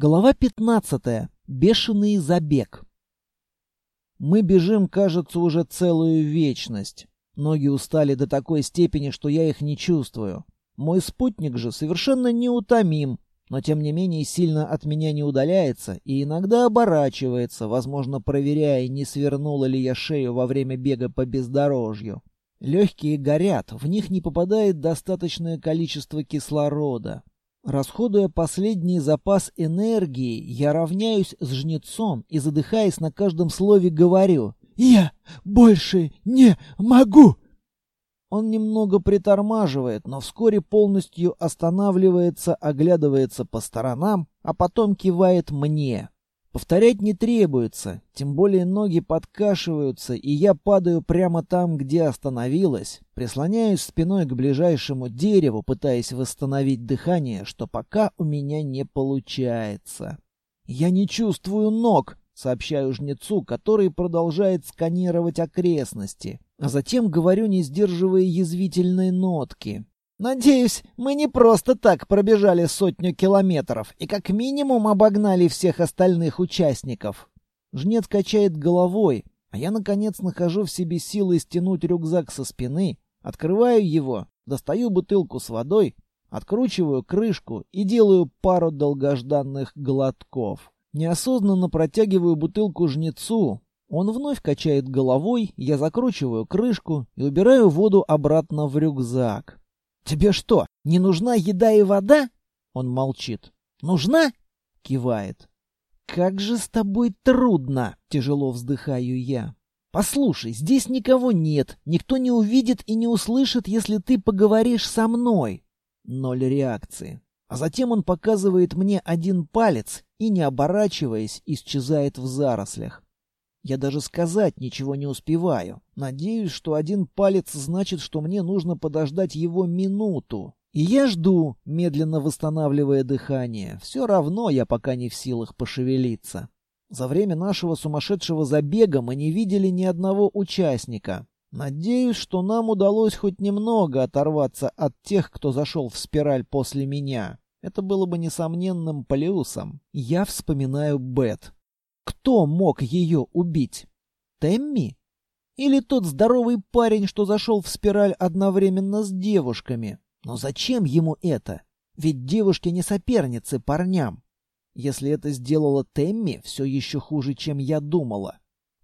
Глава 15. Бешеный забег. Мы бежим, кажется, уже целую вечность. Ноги устали до такой степени, что я их не чувствую. Мой спутник же совершенно неутомим, но тем не менее сильно от меня не удаляется и иногда оборачивается, возможно, проверяя, не свернула ли я шею во время бега по бездорожью. Легкие горят, в них не попадает достаточное количество кислорода. Расходуя последний запас энергии, я равняюсь с жнецом и, задыхаясь на каждом слове, говорю «Я больше не могу!» Он немного притормаживает, но вскоре полностью останавливается, оглядывается по сторонам, а потом кивает мне. Повторять не требуется, тем более ноги подкашиваются, и я падаю прямо там, где остановилась, прислоняюсь спиной к ближайшему дереву, пытаясь восстановить дыхание, что пока у меня не получается. «Я не чувствую ног», — сообщаю жнецу, который продолжает сканировать окрестности, а затем говорю, не сдерживая язвительной нотки. Надеюсь, мы не просто так пробежали сотню километров и как минимум обогнали всех остальных участников. Жнец качает головой, а я, наконец, нахожу в себе силы стянуть рюкзак со спины, открываю его, достаю бутылку с водой, откручиваю крышку и делаю пару долгожданных глотков. Неосознанно протягиваю бутылку жнецу. Он вновь качает головой, я закручиваю крышку и убираю воду обратно в рюкзак. «Тебе что, не нужна еда и вода?» Он молчит. «Нужна?» Кивает. «Как же с тобой трудно!» Тяжело вздыхаю я. «Послушай, здесь никого нет, никто не увидит и не услышит, если ты поговоришь со мной». Ноль реакции. А затем он показывает мне один палец и, не оборачиваясь, исчезает в зарослях. Я даже сказать ничего не успеваю. Надеюсь, что один палец значит, что мне нужно подождать его минуту. И я жду, медленно восстанавливая дыхание. Все равно я пока не в силах пошевелиться. За время нашего сумасшедшего забега мы не видели ни одного участника. Надеюсь, что нам удалось хоть немного оторваться от тех, кто зашел в спираль после меня. Это было бы несомненным плюсом. Я вспоминаю Бет. Кто мог ее убить? Темми? Или тот здоровый парень, что зашел в спираль одновременно с девушками? Но зачем ему это? Ведь девушки не соперницы парням. Если это сделала Темми, все еще хуже, чем я думала.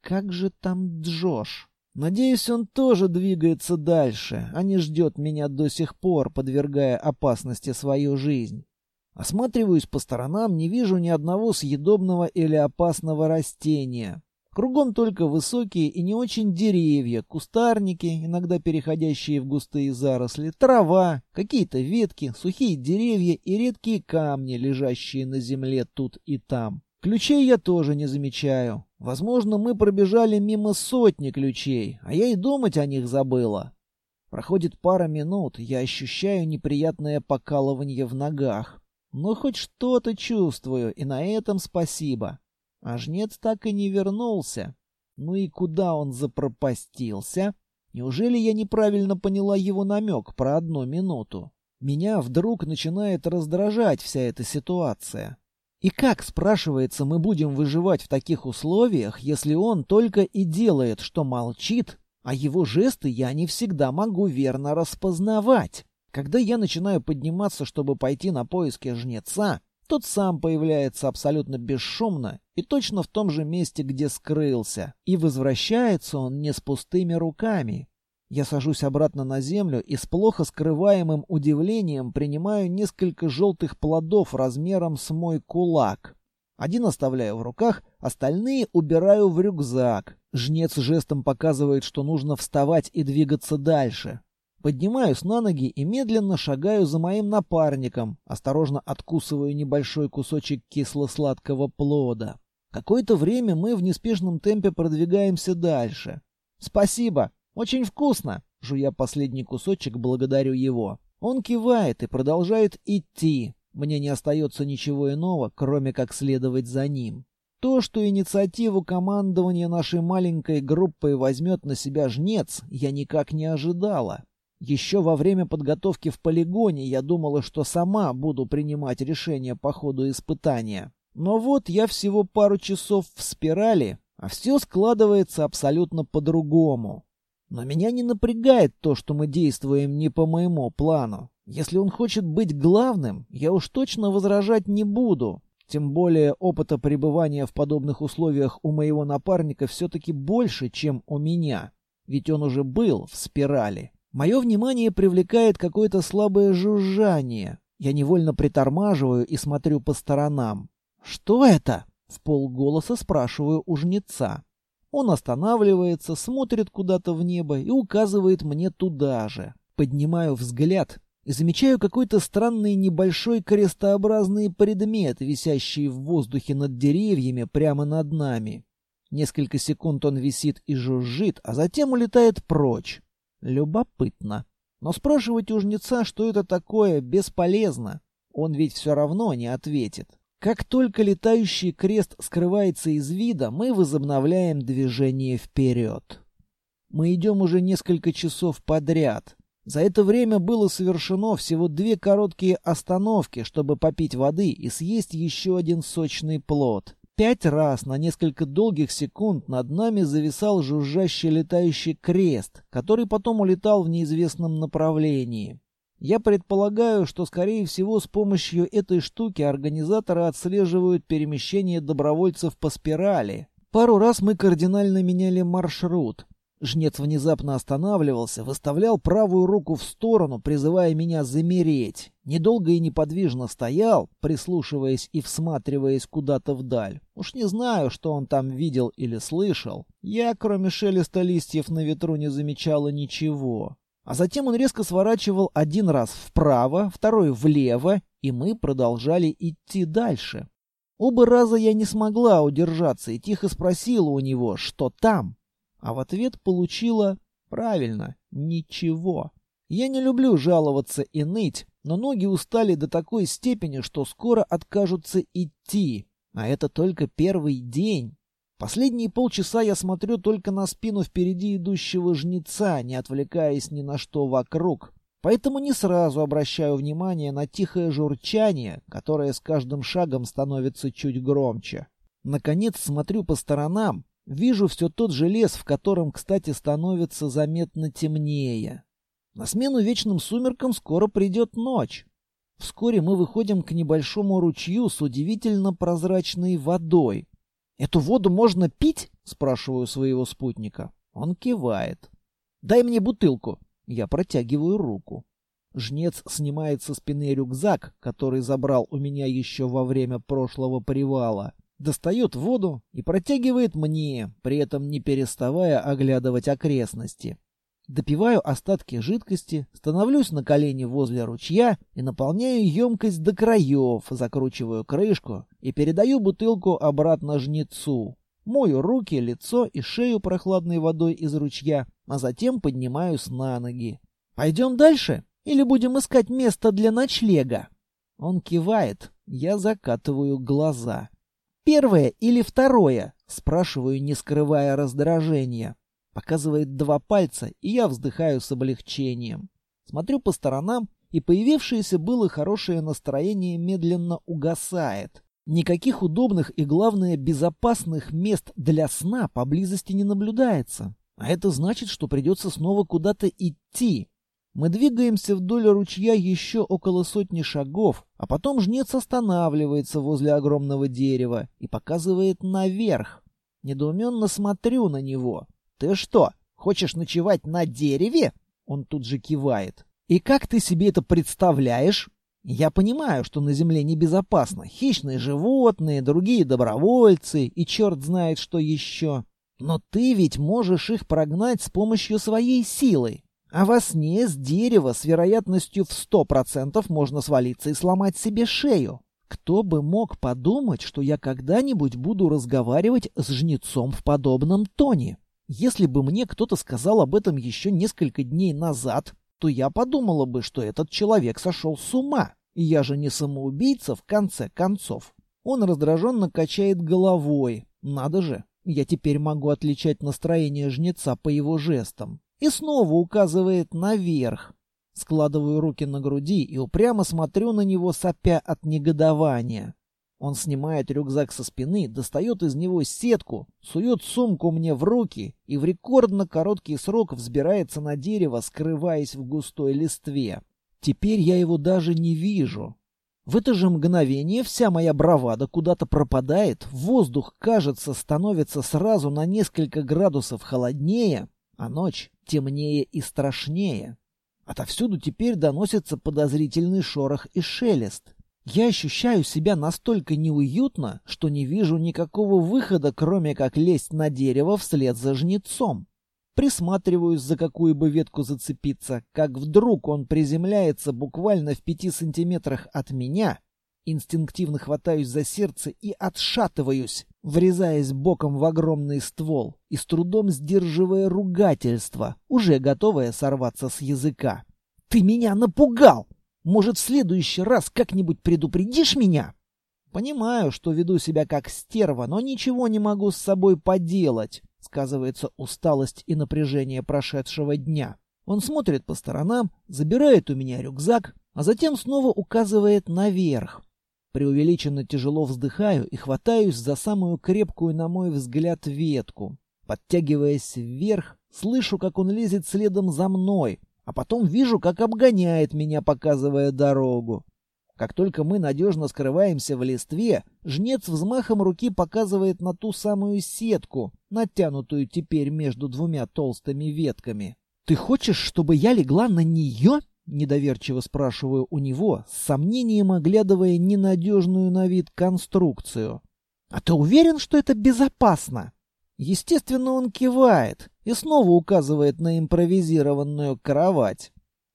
Как же там Джош? Надеюсь, он тоже двигается дальше, а не ждет меня до сих пор, подвергая опасности свою жизнь. Осматриваюсь по сторонам, не вижу ни одного съедобного или опасного растения. Кругом только высокие и не очень деревья, кустарники, иногда переходящие в густые заросли, трава, какие-то ветки, сухие деревья и редкие камни, лежащие на земле тут и там. Ключей я тоже не замечаю. Возможно, мы пробежали мимо сотни ключей, а я и думать о них забыла. Проходит пара минут, я ощущаю неприятное покалывание в ногах. Но хоть что-то чувствую, и на этом спасибо. А жнец так и не вернулся. Ну и куда он запропастился? Неужели я неправильно поняла его намек про одну минуту? Меня вдруг начинает раздражать вся эта ситуация. И как, спрашивается, мы будем выживать в таких условиях, если он только и делает, что молчит, а его жесты я не всегда могу верно распознавать? Когда я начинаю подниматься, чтобы пойти на поиски жнеца, тот сам появляется абсолютно бесшумно и точно в том же месте, где скрылся. И возвращается он не с пустыми руками. Я сажусь обратно на землю и с плохо скрываемым удивлением принимаю несколько желтых плодов размером с мой кулак. Один оставляю в руках, остальные убираю в рюкзак. Жнец жестом показывает, что нужно вставать и двигаться дальше. Поднимаюсь на ноги и медленно шагаю за моим напарником, осторожно откусываю небольшой кусочек кисло-сладкого плода. Какое-то время мы в неспешном темпе продвигаемся дальше. «Спасибо! Очень вкусно!» Жуя последний кусочек, благодарю его. Он кивает и продолжает идти. Мне не остается ничего иного, кроме как следовать за ним. То, что инициативу командования нашей маленькой группой возьмет на себя жнец, я никак не ожидала. Еще во время подготовки в полигоне я думала, что сама буду принимать решения по ходу испытания. Но вот я всего пару часов в спирали, а все складывается абсолютно по-другому. Но меня не напрягает то, что мы действуем не по моему плану. Если он хочет быть главным, я уж точно возражать не буду. Тем более опыта пребывания в подобных условиях у моего напарника все-таки больше, чем у меня. Ведь он уже был в спирали. Мое внимание привлекает какое-то слабое жужжание. Я невольно притормаживаю и смотрю по сторонам. «Что это?» — в полголоса спрашиваю у жнеца. Он останавливается, смотрит куда-то в небо и указывает мне туда же. Поднимаю взгляд и замечаю какой-то странный небольшой крестообразный предмет, висящий в воздухе над деревьями прямо над нами. Несколько секунд он висит и жужжит, а затем улетает прочь. Любопытно. Но спрашивать у жнеца, что это такое, бесполезно. Он ведь все равно не ответит. Как только летающий крест скрывается из вида, мы возобновляем движение вперед. Мы идем уже несколько часов подряд. За это время было совершено всего две короткие остановки, чтобы попить воды и съесть еще один сочный плод. Пять раз на несколько долгих секунд над нами зависал жужжащий летающий крест, который потом улетал в неизвестном направлении. Я предполагаю, что, скорее всего, с помощью этой штуки организаторы отслеживают перемещение добровольцев по спирали. Пару раз мы кардинально меняли маршрут. Жнец внезапно останавливался, выставлял правую руку в сторону, призывая меня замереть. Недолго и неподвижно стоял, прислушиваясь и всматриваясь куда-то вдаль. Уж не знаю, что он там видел или слышал. Я, кроме шелеста листьев на ветру, не замечала ничего. А затем он резко сворачивал один раз вправо, второй влево, и мы продолжали идти дальше. Оба раза я не смогла удержаться и тихо спросила у него, что там. А в ответ получила «правильно, ничего». Я не люблю жаловаться и ныть, но ноги устали до такой степени, что скоро откажутся идти. А это только первый день. Последние полчаса я смотрю только на спину впереди идущего жнеца, не отвлекаясь ни на что вокруг. Поэтому не сразу обращаю внимание на тихое журчание, которое с каждым шагом становится чуть громче. Наконец смотрю по сторонам, вижу все тот же лес, в котором, кстати, становится заметно темнее. На смену вечным сумеркам скоро придет ночь. Вскоре мы выходим к небольшому ручью с удивительно прозрачной водой, «Эту воду можно пить?» — спрашиваю своего спутника. Он кивает. «Дай мне бутылку». Я протягиваю руку. Жнец снимает со спины рюкзак, который забрал у меня еще во время прошлого привала. Достает воду и протягивает мне, при этом не переставая оглядывать окрестности. Допиваю остатки жидкости, становлюсь на колени возле ручья и наполняю емкость до краев, закручиваю крышку и передаю бутылку обратно жнецу. Мою руки, лицо и шею прохладной водой из ручья, а затем поднимаюсь на ноги. «Пойдем дальше? Или будем искать место для ночлега?» Он кивает, я закатываю глаза. «Первое или второе?» — спрашиваю, не скрывая раздражения. Показывает два пальца, и я вздыхаю с облегчением. Смотрю по сторонам, и появившееся было хорошее настроение медленно угасает. Никаких удобных и, главное, безопасных мест для сна поблизости не наблюдается. А это значит, что придется снова куда-то идти. Мы двигаемся вдоль ручья еще около сотни шагов, а потом жнец останавливается возле огромного дерева и показывает наверх. Недоуменно смотрю на него. «Ты что, хочешь ночевать на дереве?» Он тут же кивает. «И как ты себе это представляешь?» «Я понимаю, что на Земле небезопасно. Хищные животные, другие добровольцы и черт знает что еще. Но ты ведь можешь их прогнать с помощью своей силы. А во сне с дерева с вероятностью в сто процентов можно свалиться и сломать себе шею. Кто бы мог подумать, что я когда-нибудь буду разговаривать с жнецом в подобном тоне?» Если бы мне кто-то сказал об этом еще несколько дней назад, то я подумала бы, что этот человек сошел с ума. Я же не самоубийца в конце концов. Он раздраженно качает головой. Надо же, я теперь могу отличать настроение жнеца по его жестам. И снова указывает наверх. Складываю руки на груди и упрямо смотрю на него, сопя от негодования. Он снимает рюкзак со спины, достает из него сетку, сует сумку мне в руки и в рекордно короткий срок взбирается на дерево, скрываясь в густой листве. Теперь я его даже не вижу. В это же мгновение вся моя бравада куда-то пропадает, воздух, кажется, становится сразу на несколько градусов холоднее, а ночь темнее и страшнее. Отовсюду теперь доносится подозрительный шорох и шелест. Я ощущаю себя настолько неуютно, что не вижу никакого выхода, кроме как лезть на дерево вслед за жнецом. Присматриваюсь, за какую бы ветку зацепиться, как вдруг он приземляется буквально в пяти сантиметрах от меня. Инстинктивно хватаюсь за сердце и отшатываюсь, врезаясь боком в огромный ствол и с трудом сдерживая ругательство, уже готовое сорваться с языка. «Ты меня напугал!» Может, в следующий раз как-нибудь предупредишь меня? Понимаю, что веду себя как стерва, но ничего не могу с собой поделать. Сказывается усталость и напряжение прошедшего дня. Он смотрит по сторонам, забирает у меня рюкзак, а затем снова указывает наверх. Преувеличенно тяжело вздыхаю и хватаюсь за самую крепкую, на мой взгляд, ветку. Подтягиваясь вверх, слышу, как он лезет следом за мной, а потом вижу, как обгоняет меня, показывая дорогу. Как только мы надежно скрываемся в листве, жнец взмахом руки показывает на ту самую сетку, натянутую теперь между двумя толстыми ветками. «Ты хочешь, чтобы я легла на нее?» Недоверчиво спрашиваю у него, с сомнением оглядывая ненадежную на вид конструкцию. «А ты уверен, что это безопасно?» Естественно, он кивает и снова указывает на импровизированную кровать.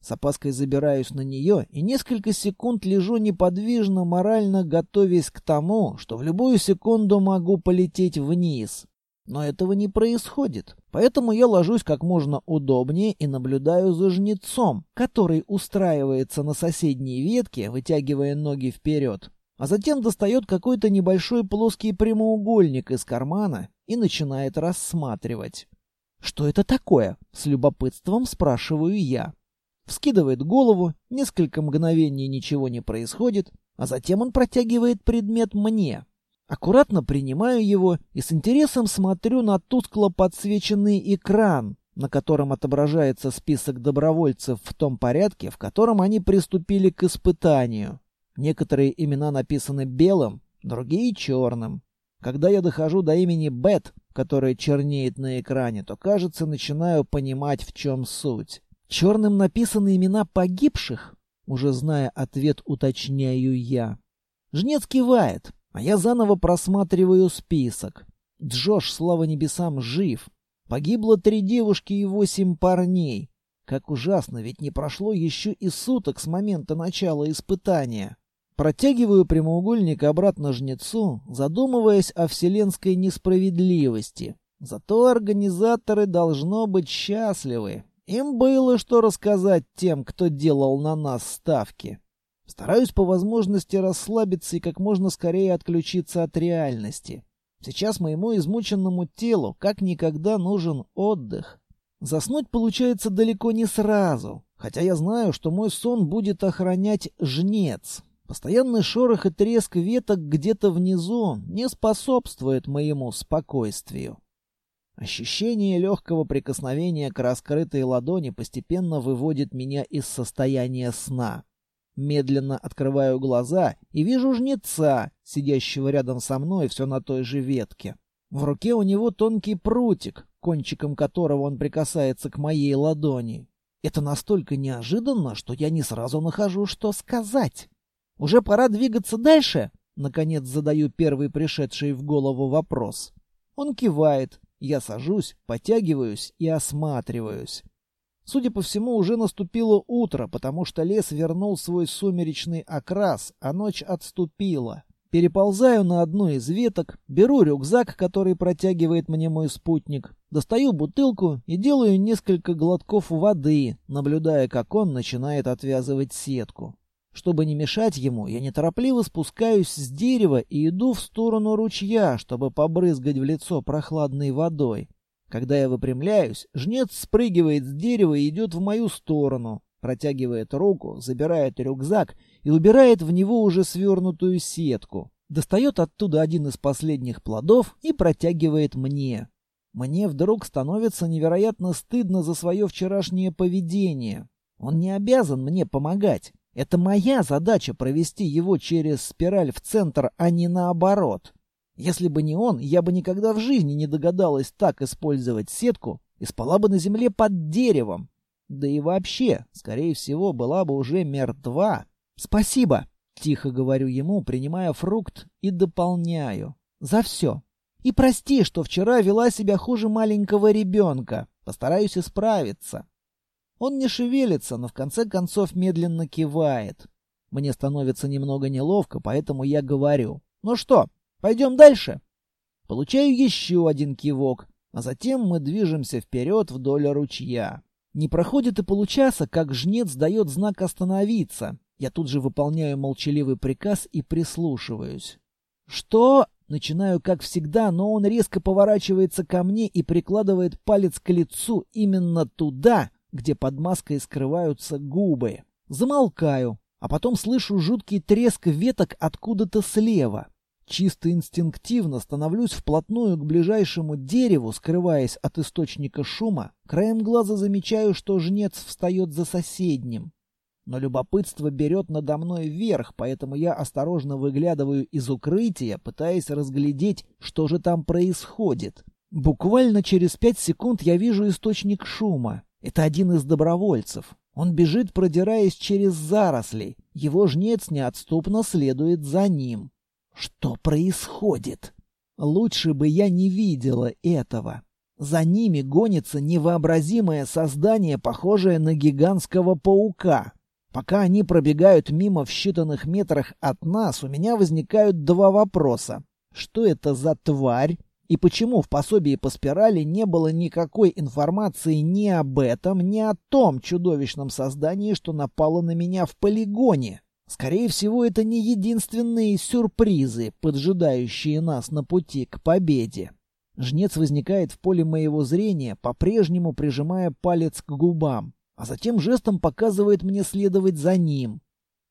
С опаской забираюсь на нее и несколько секунд лежу неподвижно, морально готовясь к тому, что в любую секунду могу полететь вниз. Но этого не происходит, поэтому я ложусь как можно удобнее и наблюдаю за жнецом, который устраивается на соседней ветке, вытягивая ноги вперед, а затем достает какой-то небольшой плоский прямоугольник из кармана и начинает рассматривать. «Что это такое?» — с любопытством спрашиваю я. Вскидывает голову, несколько мгновений ничего не происходит, а затем он протягивает предмет мне. Аккуратно принимаю его и с интересом смотрю на тускло подсвеченный экран, на котором отображается список добровольцев в том порядке, в котором они приступили к испытанию. Некоторые имена написаны белым, другие черным. Когда я дохожу до имени Бет, которое чернеет на экране, то, кажется, начинаю понимать, в чем суть. Черным написаны имена погибших? Уже зная ответ, уточняю я. Жнец кивает, а я заново просматриваю список. Джош, слава небесам, жив. Погибло три девушки и восемь парней. Как ужасно, ведь не прошло еще и суток с момента начала испытания. Протягиваю прямоугольник обратно жнецу, задумываясь о вселенской несправедливости. Зато организаторы должно быть счастливы. Им было что рассказать тем, кто делал на нас ставки. Стараюсь по возможности расслабиться и как можно скорее отключиться от реальности. Сейчас моему измученному телу как никогда нужен отдых. Заснуть получается далеко не сразу, хотя я знаю, что мой сон будет охранять жнец. Постоянный шорох и треск веток где-то внизу не способствует моему спокойствию. Ощущение легкого прикосновения к раскрытой ладони постепенно выводит меня из состояния сна. Медленно открываю глаза и вижу жнеца, сидящего рядом со мной все на той же ветке. В руке у него тонкий прутик, кончиком которого он прикасается к моей ладони. Это настолько неожиданно, что я не сразу нахожу, что сказать. Уже пора двигаться дальше? Наконец задаю первый пришедший в голову вопрос. Он кивает. Я сажусь, потягиваюсь и осматриваюсь. Судя по всему, уже наступило утро, потому что лес вернул свой сумеречный окрас, а ночь отступила. Переползаю на одну из веток, беру рюкзак, который протягивает мне мой спутник, достаю бутылку и делаю несколько глотков воды, наблюдая, как он начинает отвязывать сетку. Чтобы не мешать ему, я неторопливо спускаюсь с дерева и иду в сторону ручья, чтобы побрызгать в лицо прохладной водой. Когда я выпрямляюсь, жнец спрыгивает с дерева и идет в мою сторону, протягивает руку, забирает рюкзак и убирает в него уже свернутую сетку. достает оттуда один из последних плодов и протягивает мне. Мне вдруг становится невероятно стыдно за свое вчерашнее поведение. Он не обязан мне помогать. Это моя задача провести его через спираль в центр, а не наоборот. Если бы не он, я бы никогда в жизни не догадалась так использовать сетку и спала бы на земле под деревом. Да и вообще, скорее всего, была бы уже мертва. «Спасибо!» — тихо говорю ему, принимая фрукт и дополняю. «За все!» И прости, что вчера вела себя хуже маленького ребенка. Постараюсь исправиться. Он не шевелится, но в конце концов медленно кивает. Мне становится немного неловко, поэтому я говорю. «Ну что, пойдем дальше?» Получаю еще один кивок, а затем мы движемся вперед вдоль ручья. Не проходит и получаса, как жнец дает знак остановиться. Я тут же выполняю молчаливый приказ и прислушиваюсь. «Что?» Начинаю, как всегда, но он резко поворачивается ко мне и прикладывает палец к лицу именно туда, где под маской скрываются губы. Замолкаю, а потом слышу жуткий треск веток откуда-то слева. Чисто инстинктивно становлюсь вплотную к ближайшему дереву, скрываясь от источника шума. Краем глаза замечаю, что жнец встает за соседним. Но любопытство берет надо мной вверх, поэтому я осторожно выглядываю из укрытия, пытаясь разглядеть, что же там происходит. Буквально через пять секунд я вижу источник шума. Это один из добровольцев. Он бежит, продираясь через заросли. Его жнец неотступно следует за ним. Что происходит? Лучше бы я не видела этого. За ними гонится невообразимое создание, похожее на гигантского паука. Пока они пробегают мимо в считанных метрах от нас, у меня возникают два вопроса. Что это за тварь? И почему в пособии по спирали не было никакой информации ни об этом, ни о том чудовищном создании, что напало на меня в полигоне? Скорее всего, это не единственные сюрпризы, поджидающие нас на пути к победе. Жнец возникает в поле моего зрения, по-прежнему прижимая палец к губам а затем жестом показывает мне следовать за ним.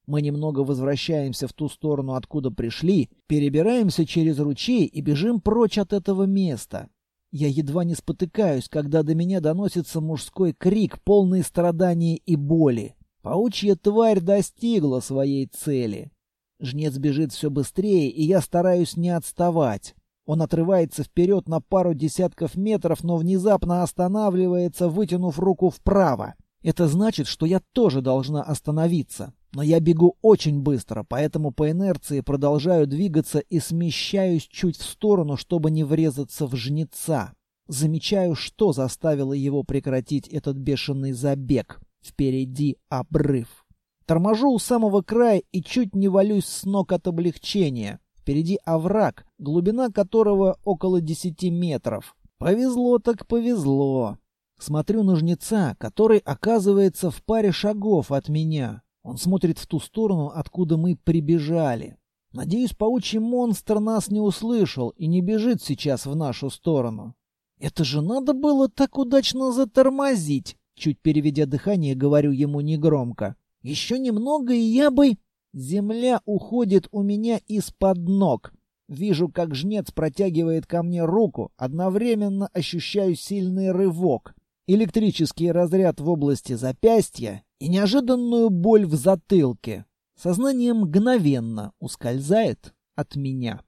Мы немного возвращаемся в ту сторону, откуда пришли, перебираемся через ручей и бежим прочь от этого места. Я едва не спотыкаюсь, когда до меня доносится мужской крик, полный страдания и боли. Паучья тварь достигла своей цели. Жнец бежит все быстрее, и я стараюсь не отставать. Он отрывается вперед на пару десятков метров, но внезапно останавливается, вытянув руку вправо. Это значит, что я тоже должна остановиться. Но я бегу очень быстро, поэтому по инерции продолжаю двигаться и смещаюсь чуть в сторону, чтобы не врезаться в жнеца. Замечаю, что заставило его прекратить этот бешеный забег. Впереди обрыв. Торможу у самого края и чуть не валюсь с ног от облегчения. Впереди овраг, глубина которого около десяти метров. Повезло так повезло. Смотрю на который оказывается в паре шагов от меня. Он смотрит в ту сторону, откуда мы прибежали. Надеюсь, паучий монстр нас не услышал и не бежит сейчас в нашу сторону. Это же надо было так удачно затормозить. Чуть переведя дыхание, говорю ему негромко. Еще немного, и я бы... Земля уходит у меня из-под ног. Вижу, как жнец протягивает ко мне руку, одновременно ощущаю сильный рывок электрический разряд в области запястья и неожиданную боль в затылке. Сознание мгновенно ускользает от меня.